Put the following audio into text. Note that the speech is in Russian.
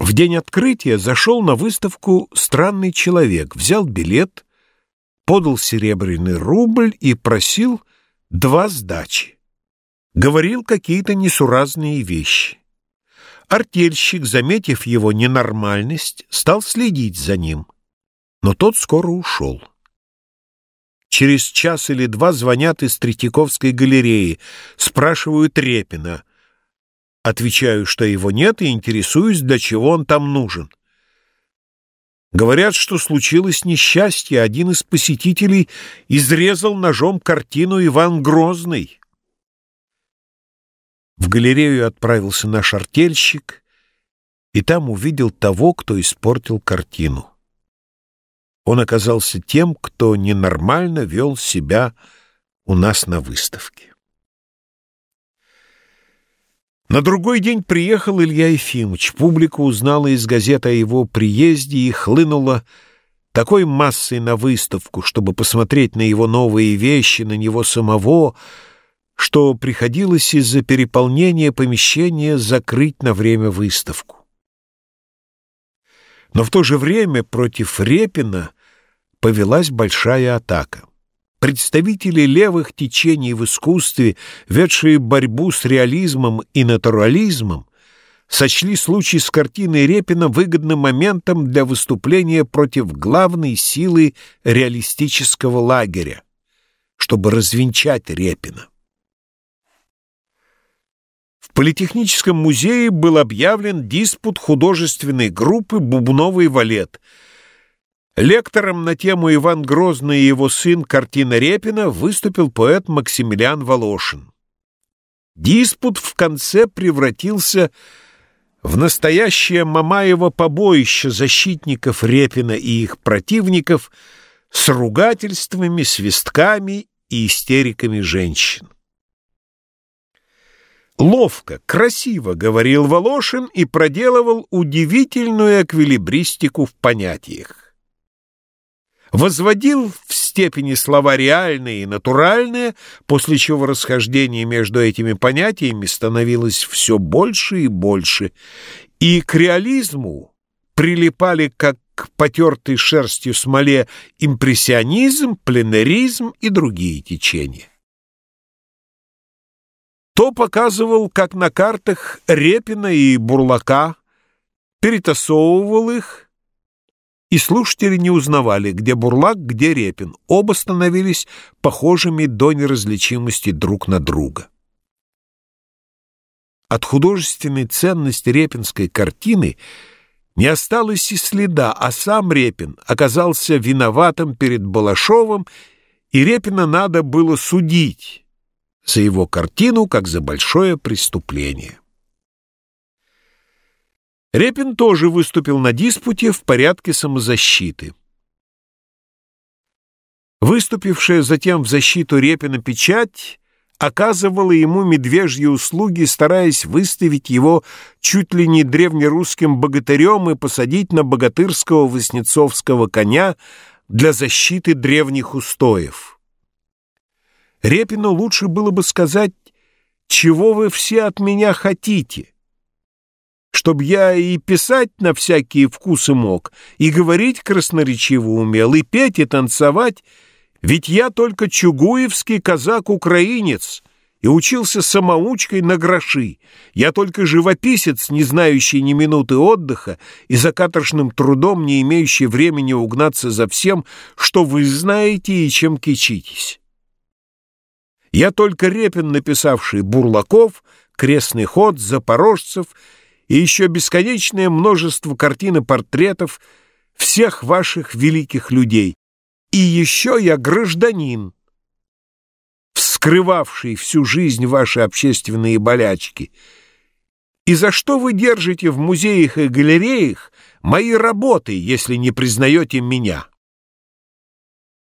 В день открытия зашел на выставку странный человек, взял билет, подал серебряный рубль и просил два сдачи. Говорил какие-то несуразные вещи. Артельщик, заметив его ненормальность, стал следить за ним, но тот скоро ушел. Через час или два звонят из Третьяковской галереи, спрашивают Репина. Отвечаю, что его нет, и интересуюсь, для чего он там нужен. Говорят, что случилось несчастье, один из посетителей изрезал ножом картину «Иван Грозный». В галерею отправился наш артельщик, и там увидел того, кто испортил картину. Он оказался тем, кто ненормально вел себя у нас на выставке. На другой день приехал Илья Ефимович. Публика узнала из газеты о его приезде и хлынула такой массой на выставку, чтобы посмотреть на его новые вещи, на него самого, что приходилось из-за переполнения помещения закрыть на время выставку. Но в то же время против Репина повелась большая атака. Представители левых течений в искусстве, ведшие борьбу с реализмом и натурализмом, сочли случай с картиной Репина выгодным моментом для выступления против главной силы реалистического лагеря, чтобы развенчать Репина. В Политехническом музее был объявлен диспут художественной группы «Бубновый валет». Лектором на тему «Иван Грозный и его сын. Картина Репина» выступил поэт Максимилиан Волошин. Диспут в конце превратился в настоящее Мамаево побоище защитников Репина и их противников с ругательствами, свистками и истериками женщин. Ловко, красиво говорил Волошин и проделывал удивительную эквилибристику в понятиях. Возводил в степени слова реальные и натуральные, после чего расхождение между этими понятиями становилось все больше и больше, и к реализму прилипали как к потертой шерстью смоле импрессионизм, пленеризм и другие течения. То показывал, как на картах Репина и Бурлака, перетасовывал их, и слушатели не узнавали, где Бурлак, где Репин. Оба становились похожими до неразличимости друг на друга. От художественной ценности репинской картины не осталось и следа, а сам Репин оказался виноватым перед Балашовым, и Репина надо было судить за его картину как за большое преступление. Репин тоже выступил на диспуте в порядке самозащиты. Выступившая затем в защиту Репина печать оказывала ему медвежьи услуги, стараясь выставить его чуть ли не древнерусским богатырем и посадить на богатырского воснецовского коня для защиты древних устоев. Репину лучше было бы сказать, чего вы все от меня хотите, чтоб я и писать на всякие вкусы мог, и говорить красноречиво умел, и петь, и танцевать, ведь я только чугуевский казак-украинец и учился самоучкой на гроши. Я только живописец, не знающий ни минуты отдыха и за каторжным трудом не имеющий времени угнаться за всем, что вы знаете и чем кичитесь. Я только Репин, написавший «Бурлаков», «Крестный ход», «Запорожцев» и еще бесконечное множество картин и портретов всех ваших великих людей. И еще я гражданин, вскрывавший всю жизнь ваши общественные болячки. И за что вы держите в музеях и галереях мои работы, если не признаете меня?»